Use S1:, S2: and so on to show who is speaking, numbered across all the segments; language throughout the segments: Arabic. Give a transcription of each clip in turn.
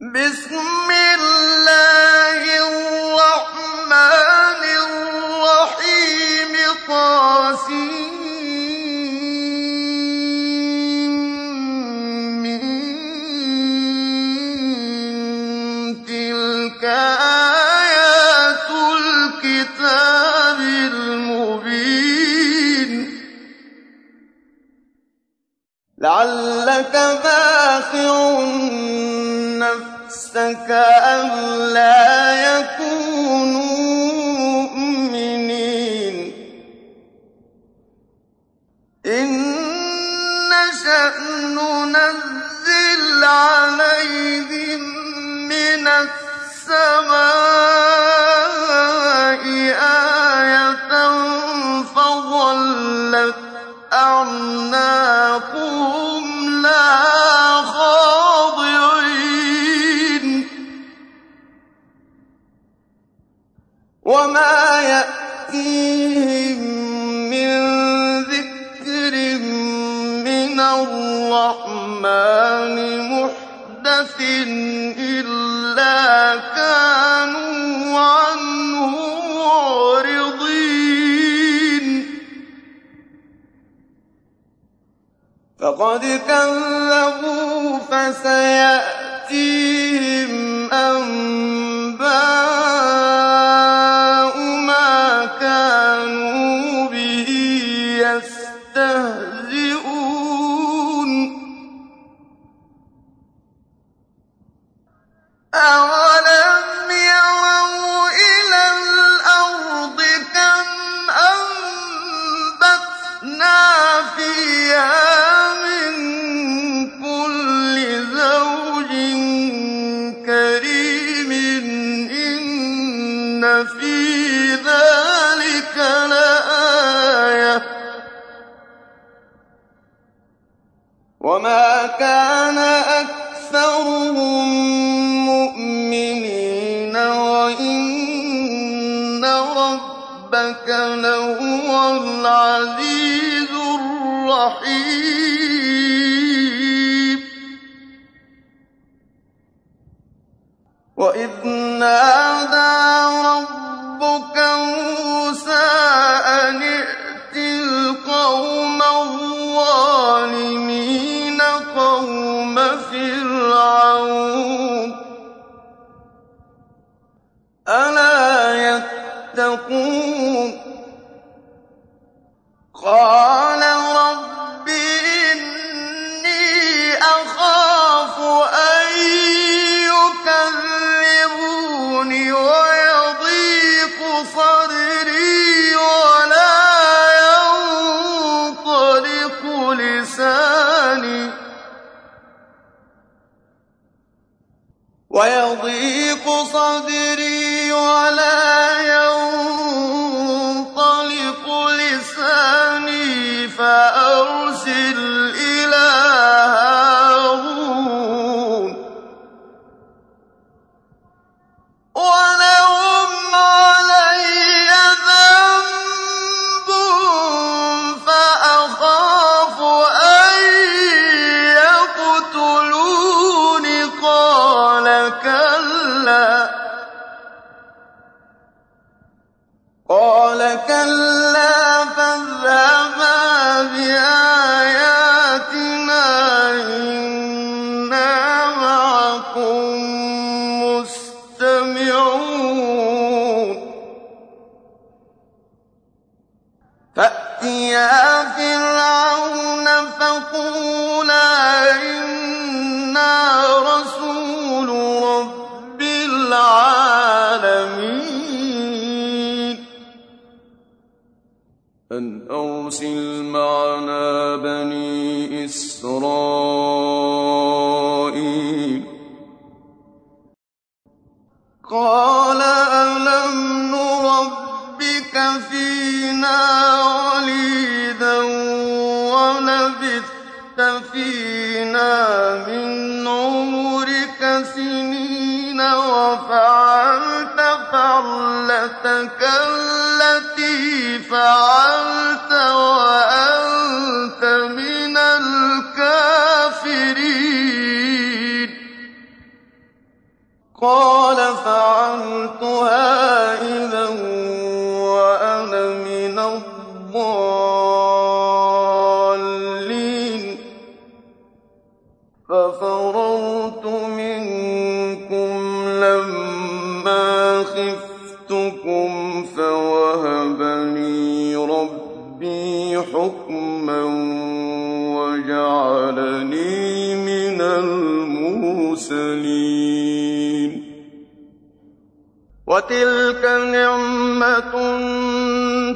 S1: بسم كأن لا فقد كذبوا فسيأتيهم فينا وليدا ولبثت فينا من عمرك سنين وفعلت فعلتك التي فعلت وأنت من الكافرين. قال وَتِلْكَ نِعْمَةٌ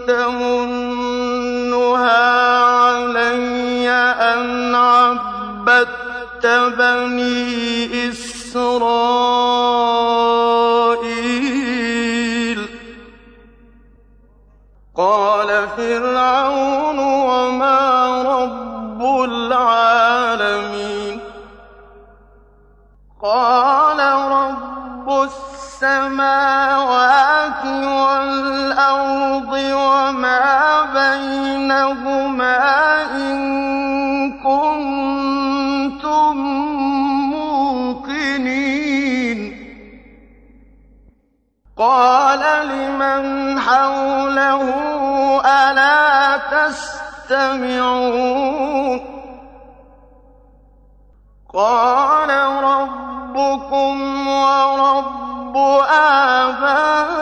S1: تَمُنُّهَا عَلَيَّ أَنْ عَبَّدتَّ بَنِي إِسْرَائِيلَ. قَالَ فِرْعَوْنُ وَمَا رَبُّ الْعَالَمِينَ. قَالَ رَبُّ السَّمَاوَاتِ وَالْأَرْضِ وَمَا بَيْنَهُمَا إِن كُنتُم مُّوقِنِينَ. قَالَ لِمَنْ حَوْلَهُ أَلَا تَسْتَمِعُونَ؟ قَالَ رَبُّكُمْ وَرَبُّ آبَائِكُمُ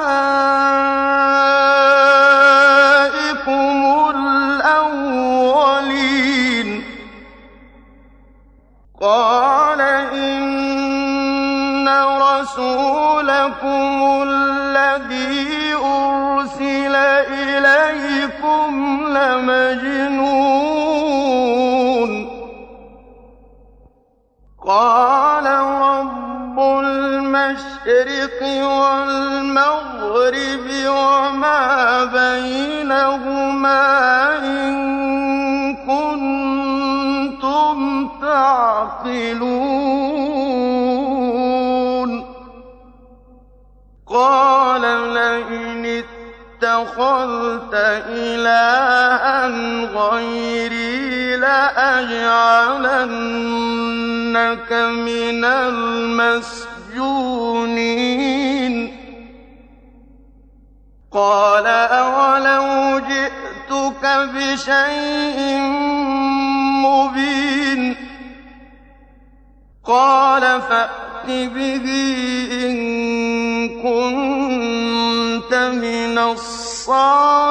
S1: الْمَشْرِقِ وَالْمَغْرِبِ وَمَا بَيْنَهُمَا إِن كُنتُمْ تَعْقِلُونَ. قَالَ لَئِنِ اتَّخَذْتَ إِلَٰهًا غَيْرِي لَأَجْعَلَنَّكَ مِنَ الْمَسْجُونِينَ قَالَ أَوَلَوْ جِئْتُكَ بِشَيْءٍ مُّبِينٍ قَالَ فَأْتِ بِهِ إِن كُنتَ مِنَ الصَّادِقِينَ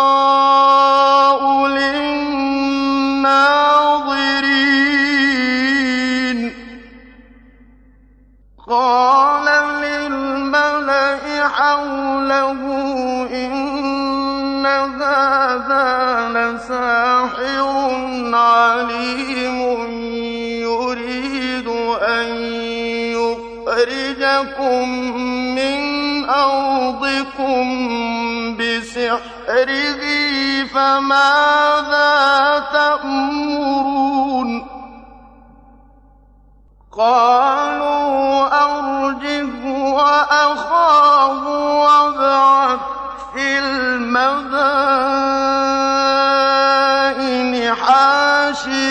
S1: لَسَاحِرٌ عَلِيمٌ يُرِيدُ أَن يُخْرِجَكُم مِّنْ أَرْضِكُم بِسِحْرِهِ فَمَاذَا تَأْمُرُونَ؟ قَالُوا أَرْجِهْ وَأَخَاهُ وَابْعَثْ فِي الْمَدَائِنِ.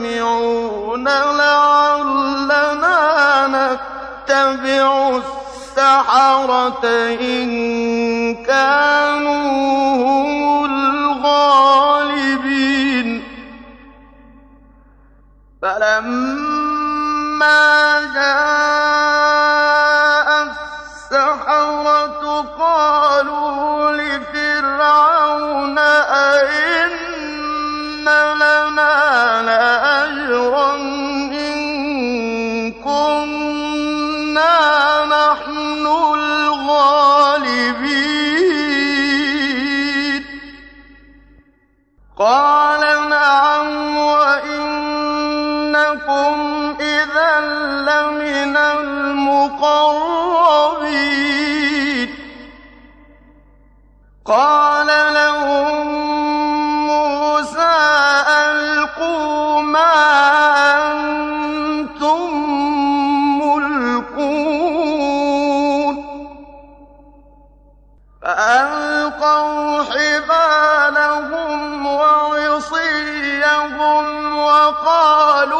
S1: مُّجْتَمِعُونَ لَعَلَّنَا نَتَّبِعُ السَّحَرَةَ إِن كَانُوا هُمُ الْغَالِبِينَ. فَلَمَّا جَاءَ السَّحَرَةُ قَالُوا قَالَ لَهُم مُّوسَىٰ أَلْقُوا مَا أَنتُم مُّلْقُونَ. فَأَلْقَوْا حِبَالَهُمْ وَعِصِيَّهُمْ وَقَالُوا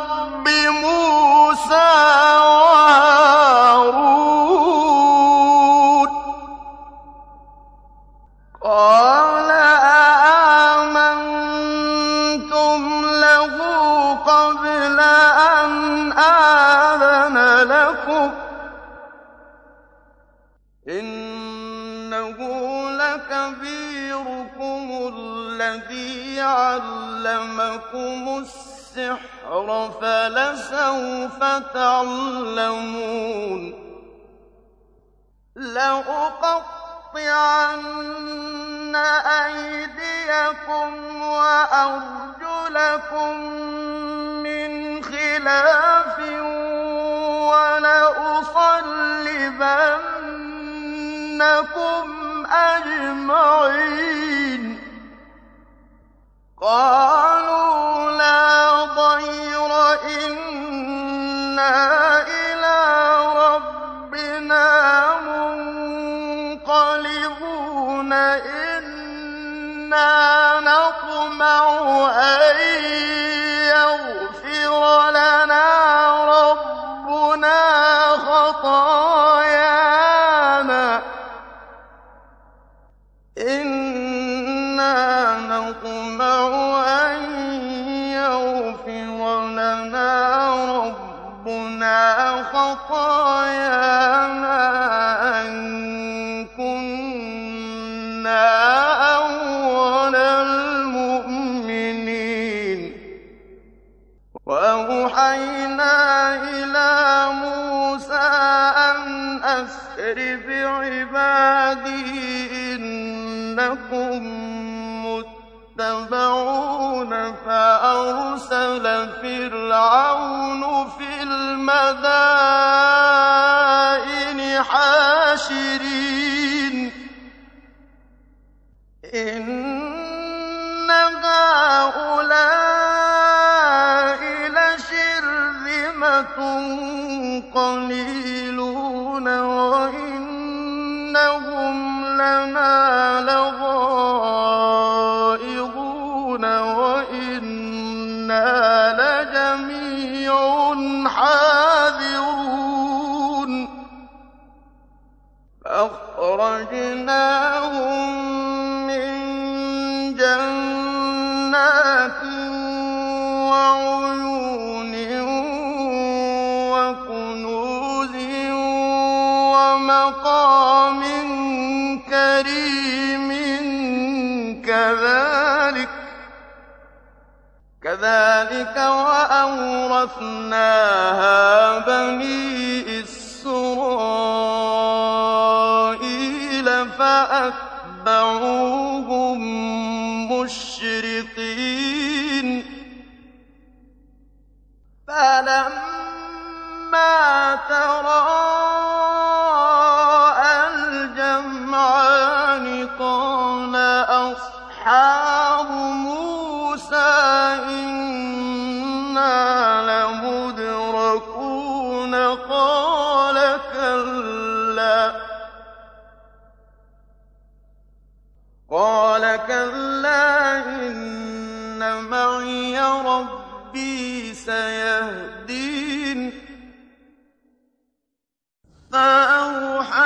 S1: عَلَّمَكُمُ السِّحْرَ فَلَسَوْفَ تَعْلَمُونَ لَأُقَطِّعَنَّ أَيْدِيَكُمْ وَأَرْجُلَكُم مِّنْ خِلَافٍ وَلَأُصَلِّبَنَّكُمْ أَجْمَعِينَ. قَالُوا إِنَّا لَنَا وَإِنَّا لَجَمِيعٌ حَاذِرُونَ. كَذَٰلِكَ وَأَوْرَثْنَاهَا بَنِي إِسْرَائِيلَ فَأَتْبَعُوهُم مُّشْرِقِينَ. فَلَمَّا تَرَاءَى سَيَهْدِينِ. فَأَوْحَيْنَا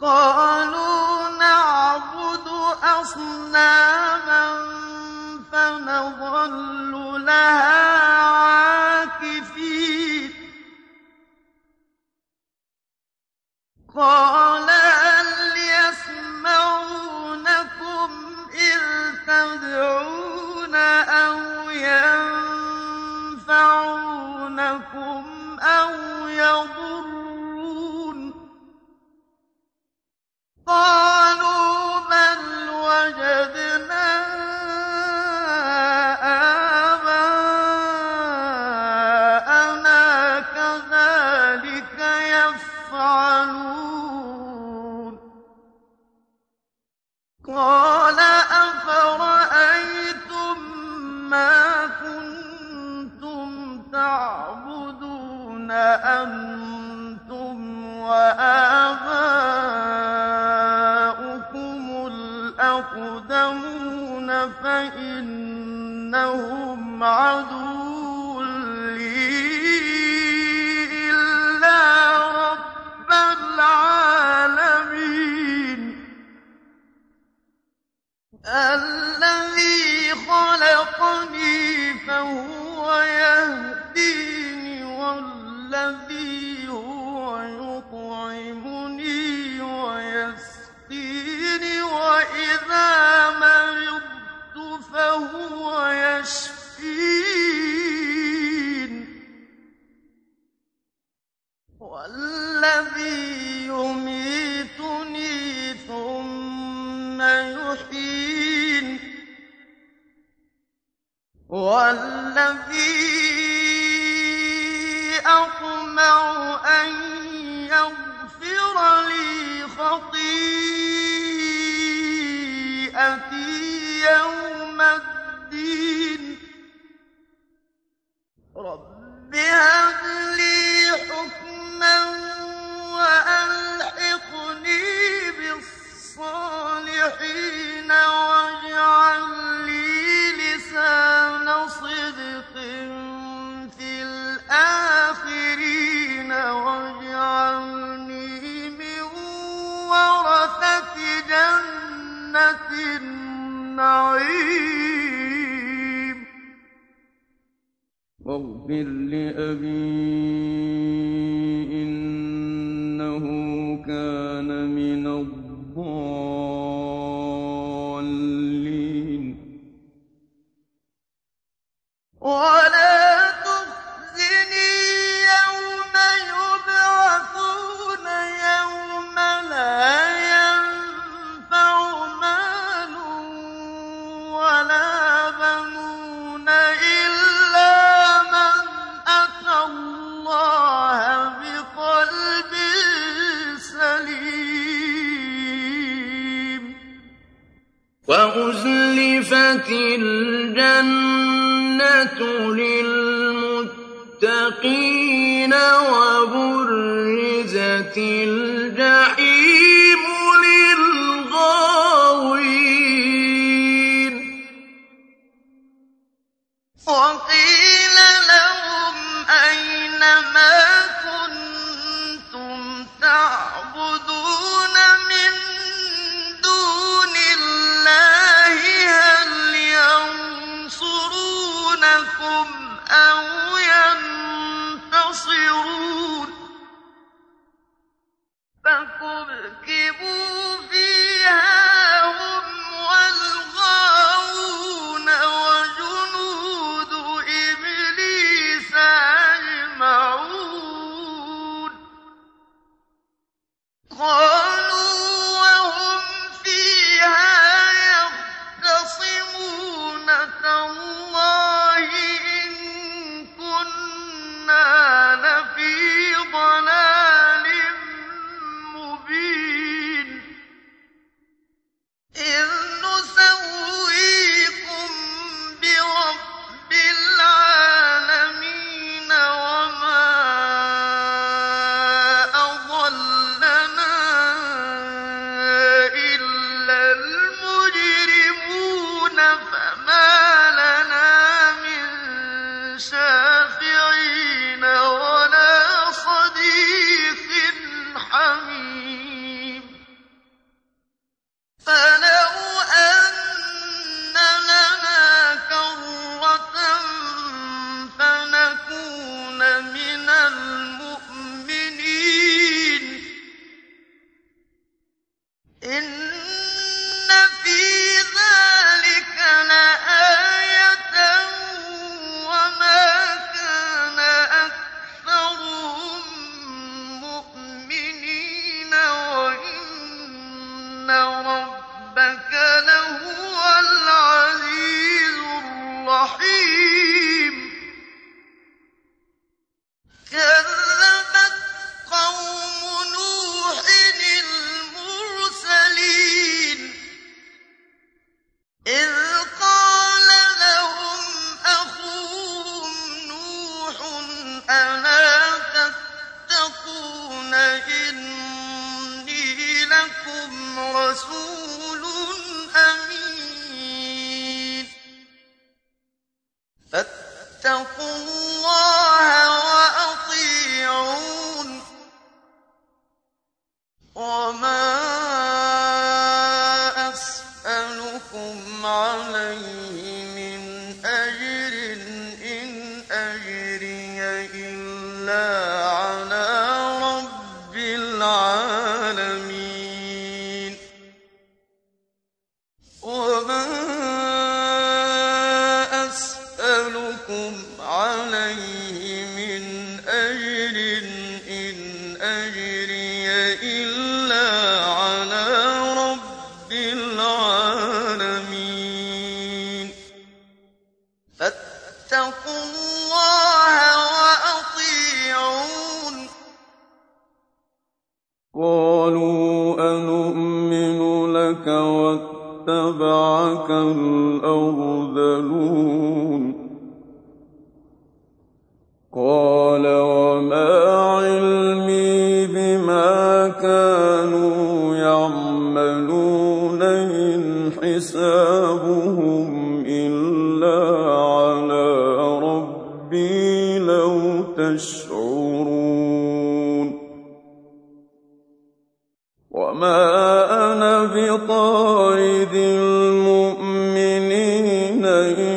S1: قَالُوا نَعْبُدُ أَصْنَامًا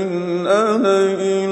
S2: إن
S1: أنا إلا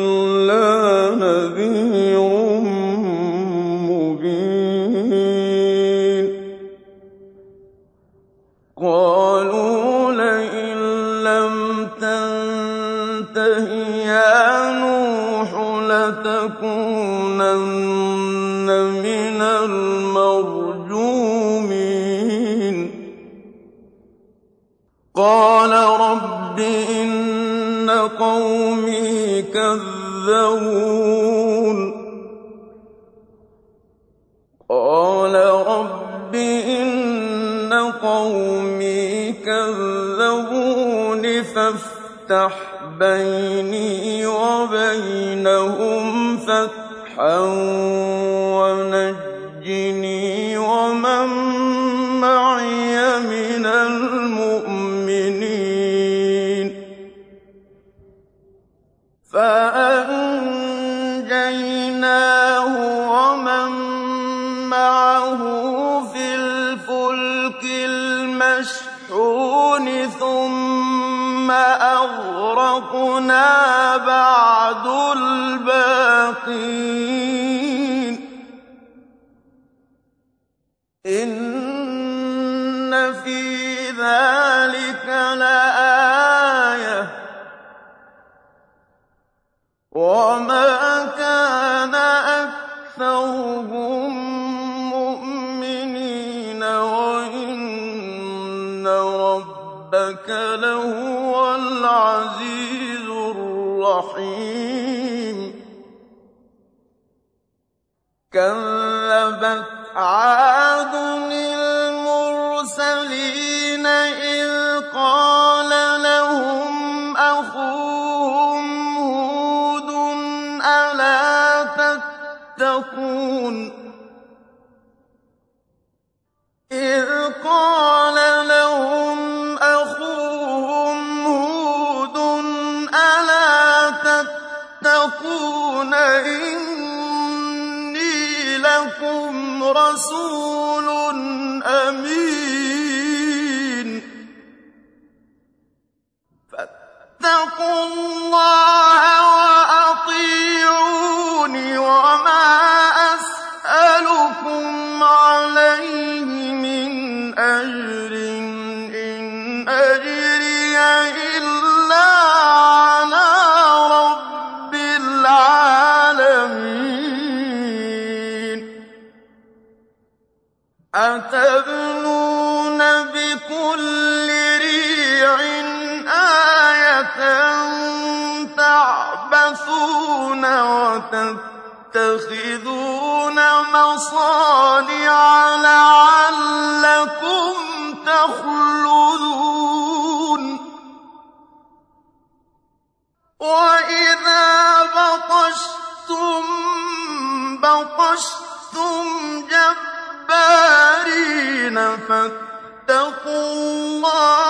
S1: تكذبون قال رب إن قومي كذبون فافتح بيني وبينهم فتحا ربنا بعد الباقين. إن في ذلك لآية. وما رحيم كذبت عاد مصانع لعلكم تخلدون. وإذا بطشتم بطشتم جبارين فاتقوا الله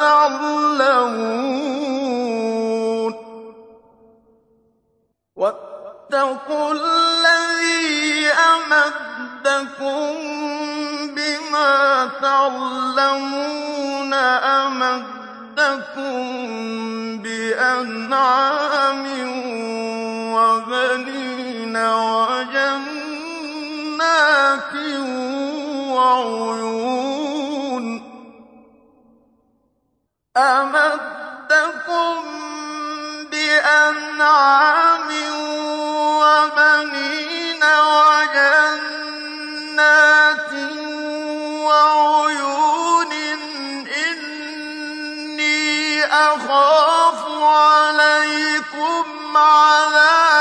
S1: تعلمون واتقوا الذي أمدكم بما تعلمون أمدكم بأنعام وبنين وجنات وعيون أمدكم بأنعام وبنين وجنات وعيون إني أخاف عليكم عذاب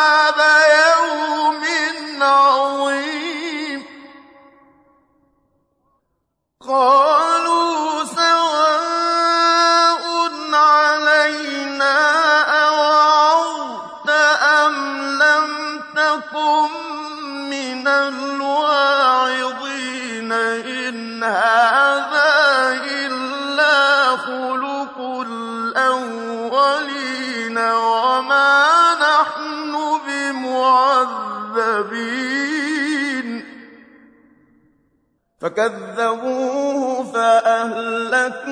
S1: فكذبوه فأهلكناه.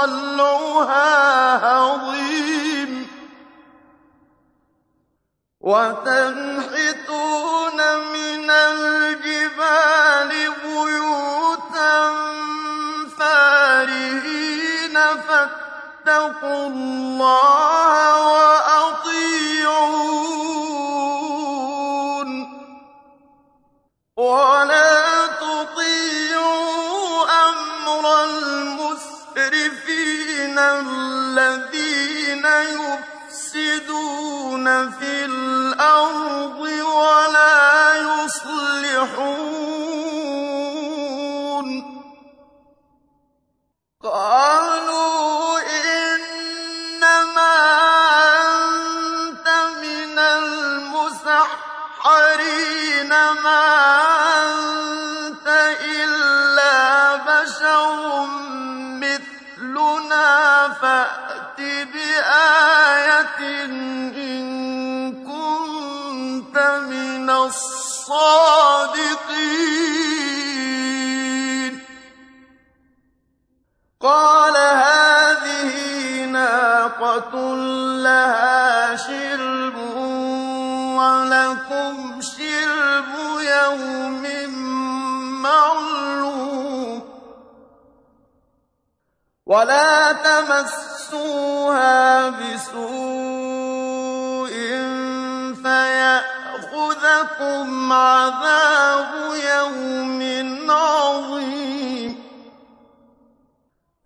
S1: طَلْعُهَا هَضِيمٌ وَتَنْحِتُونَ مِنَ الْجِبَالِ بُيُوتًا فَارِهِينَ فَاتَّقُوا اللَّهَ فِي الْأَرْضِ وَلَا يُصْلِحُونَ. قَالُوا إِنَّمَا أَنتَ مِنَ الْمُسَحَّرِينَ. مَا أَنتَ إِلَّا بَشَرٌ مِّثْلُنَا. فَأْتِ بِآيَةٍ الصَّادِقِينَ قَالَ هَٰذِهِ نَاقَةٌ لَّهَا شِرْبٌ وَلَكُمْ شِرْبُ يَوْمٍ مَّعْلُومٍ. وَلَا تَمَسُّوهَا بِسُوءٍ فَيَأْخُذَكُمْ عَذَابُ يَوْمٍ عَظِيمٍ.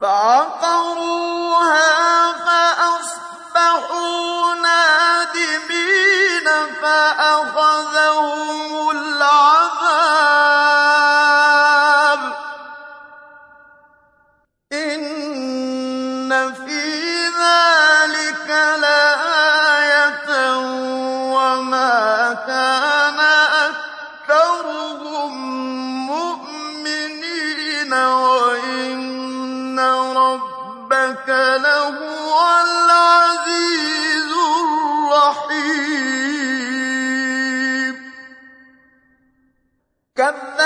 S1: فَعَقَرُوهَا فَأَصْبَحُوا نَادِمِينَ فَأَخَذَهُمُ الْعَذَابُ ۗ.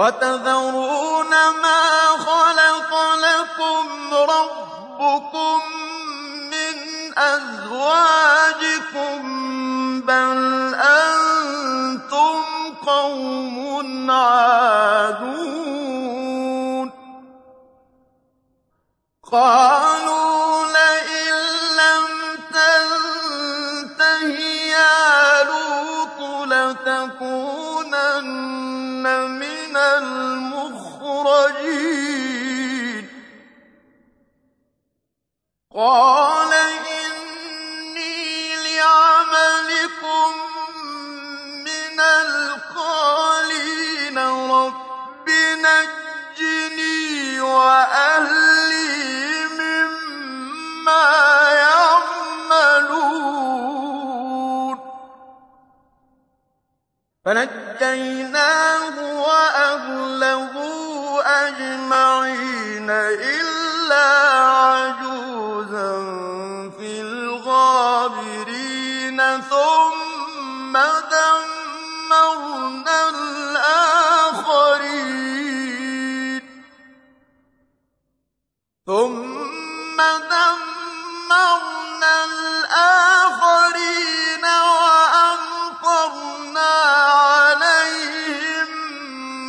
S1: وَتَذَرُونَ مَا خَلَقَ لَكُمْ رَبُّكُم مِّنْ أَزْوَاجِكُم ۚ بَلْ أَنتُمْ قَوْمٌ عَادُونَ قَالُوا لَئِن لَّمْ تَنتَهِ يَا لُوطُ لَتَكُونَنَّ مِنَ الْمُخْرَجِينَ فَنَجَّيْنَاهُ وَأَهْلَهُ أَجْمَعِينَ إِلَّا عَجُوزًا فِي الْغَابِرِينَ ثُمَّ دَمَّرْنَا الْآخَرِينَ وَأَمْطَرْنَا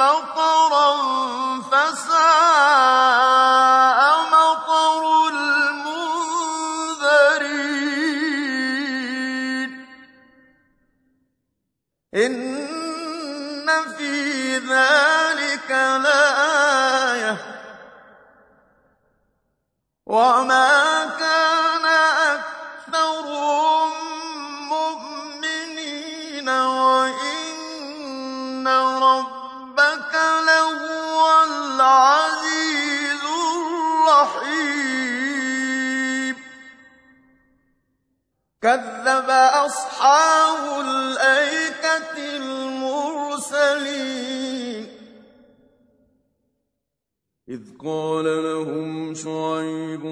S1: مَّطَرًا ۖ فَسَاءَ مَطَرُ الْمُنذَرِينَ. إِنَّ فِي ذَٰلِكَ لَآيَةً ۖ. وَمَا كَذَّبَ أَصْحَابُ الْأَيْكَةِ الْمُرْسَلِينَ. إِذْ قَالَ لَهُمْ شُعَيْبٌ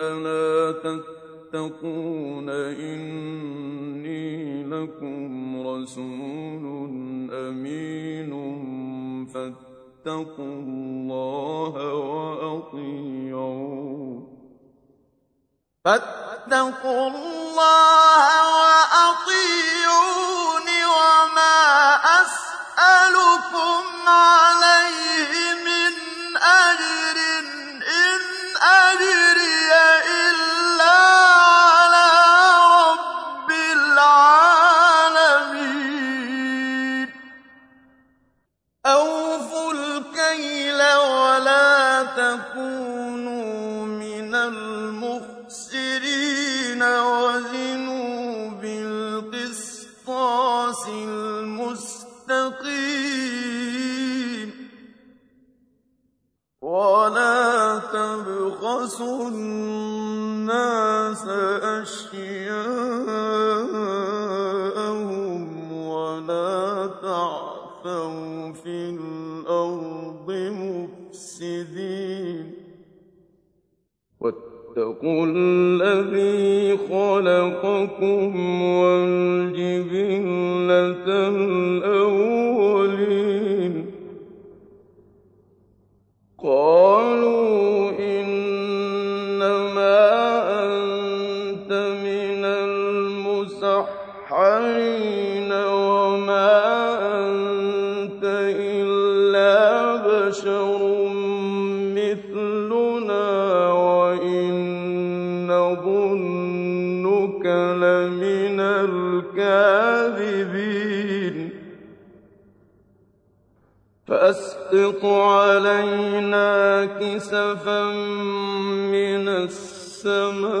S1: أَلَا تَتَّقُونَ إِنِّي لَكُمْ رَسُولٌ أَمِينٌ فَاتَّقُوا اللَّهَ وَأَطِيعُونِ. وَمَا أَسْأَلُكُمْ عَلَيْهِ وَاتَّقُوا الَّذِي خَلَقَكُمْ وَالْجِبِلَّةَ الْأَوَّلِينَ فَأَسْقِطْ عَلَيْنَا كِسَفًا مِّنَ السَّمَاءِ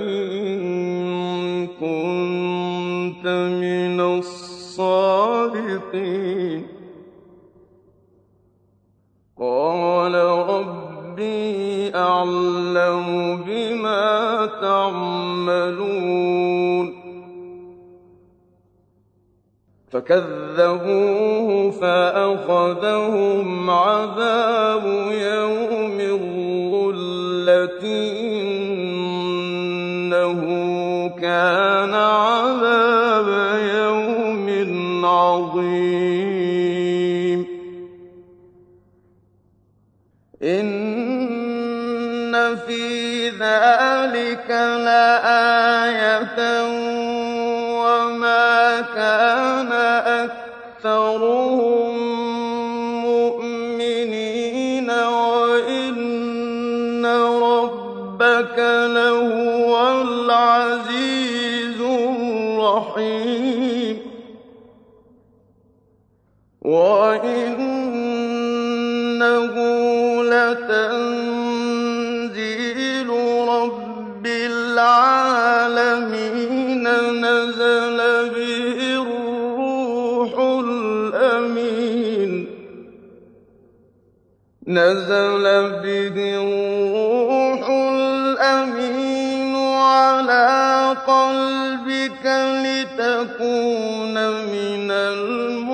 S1: إِن كُنتَ مِنَ الصَّادِقِينَ. فَكَذَّبُوهُ فَأَخَذَهُمْ عَذَابُ يَوْمِ الظُّلَّةِ ۚ إِنَّهُ كَانَ عَذَابَ يَوْمٍ عَظِيمٍ. إِنَّ فِي ذَٰلِكَ لَآيَةً ۖ كَانَ أَكْثَرُهُم مُّؤْمِنِينَ وَإِنَّ رَبَّكَ لَهُوَ الْعَزِيزُ الرَّحِيمُ. نزل به الروح الأمين على قلبك لتكون من المؤمنين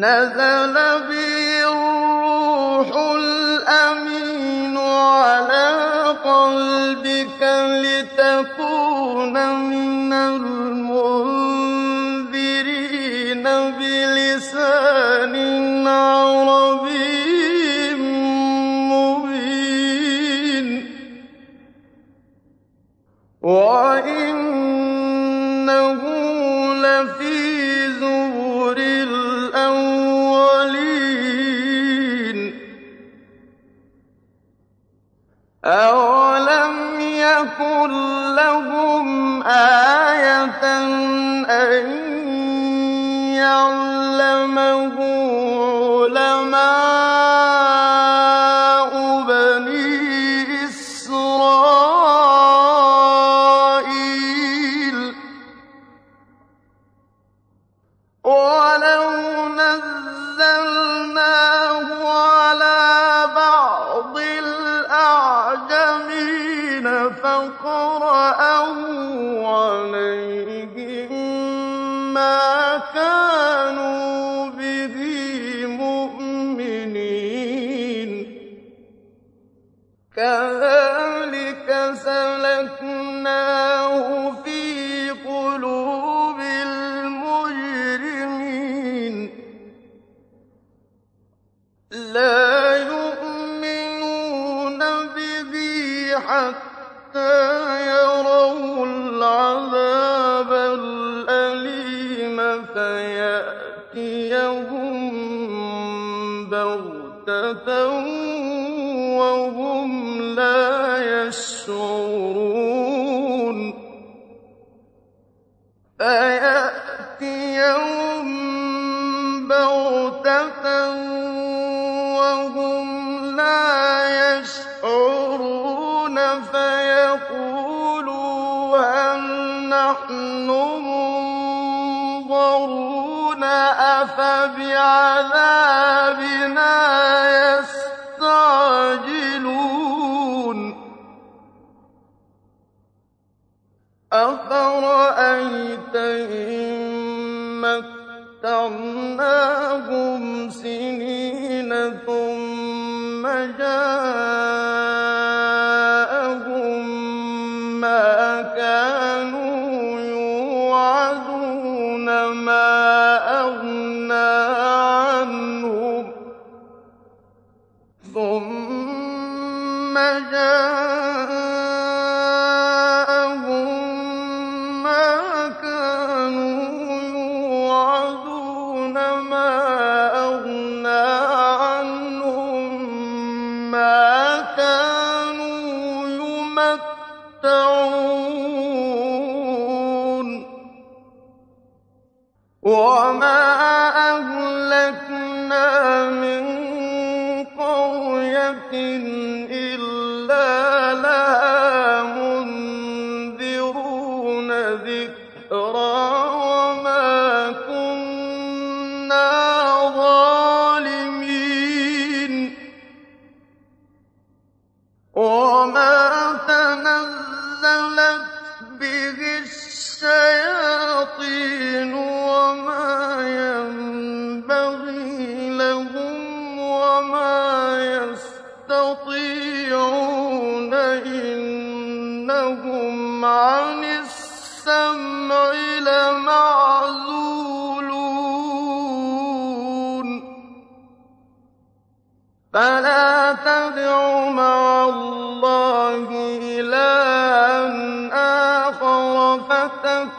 S1: نزل به الروح الأمين على قلبك لتكون من المنذرين. أَوَلَمْ يَكُن لَّهُمْ آيَةً فَتَوَلَّوْا وما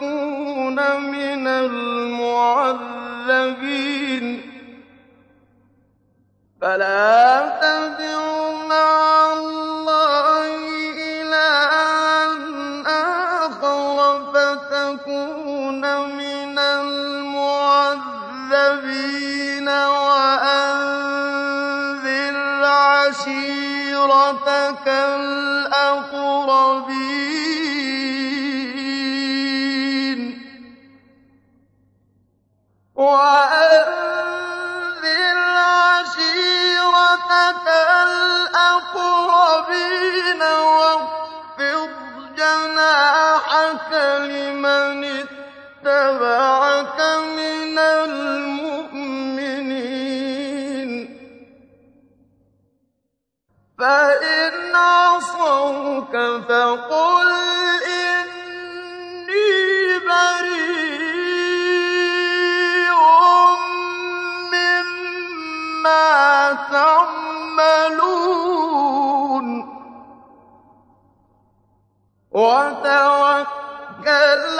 S1: فتكون من المعذبين. فلا وأنذر عشيرتك الأقربين واخفض جناحك لمن اتبعك من المؤمنين. فإن عصوك فقل إني بريء تعملون وتوكل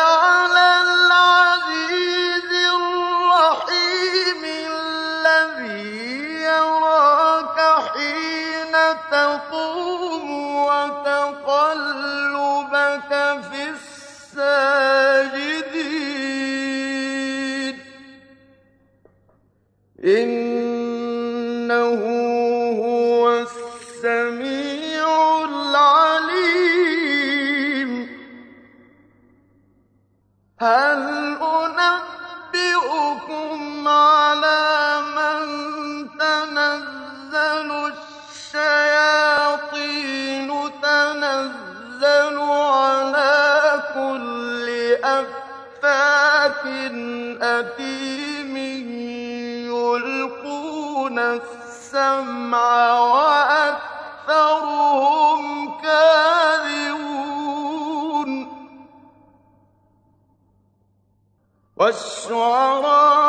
S1: على العزيز الرحيم الذي يراك حين تقوم وتقلبك في الساجدين. يلقون السمع وأكثرهم كاذبون والشعراء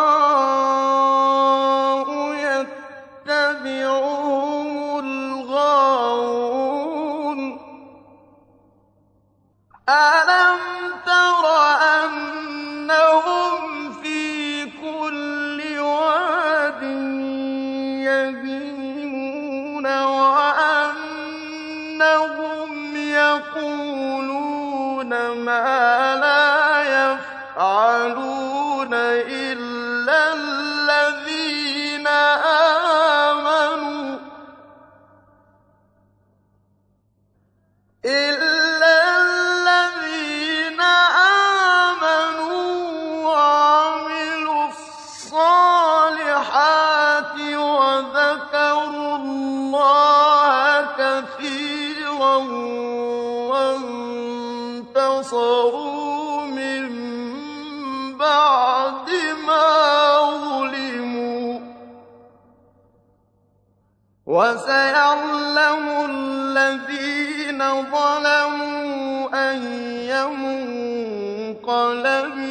S1: وسيعلم الذين ظلموا أي منقلب